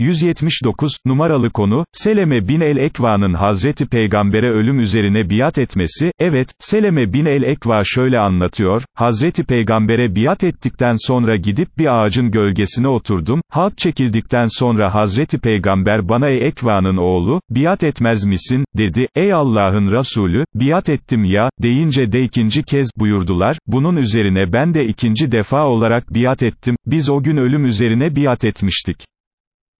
179, numaralı konu, Seleme bin el-Ekva'nın Hazreti Peygamber'e ölüm üzerine biat etmesi, evet, Seleme bin el-Ekva şöyle anlatıyor, Hazreti Peygamber'e biat ettikten sonra gidip bir ağacın gölgesine oturdum, halk çekildikten sonra Hazreti Peygamber bana ey Ekva'nın oğlu, biat etmez misin, dedi, ey Allah'ın Resulü, biat ettim ya, deyince de ikinci kez, buyurdular, bunun üzerine ben de ikinci defa olarak biat ettim, biz o gün ölüm üzerine biat etmiştik.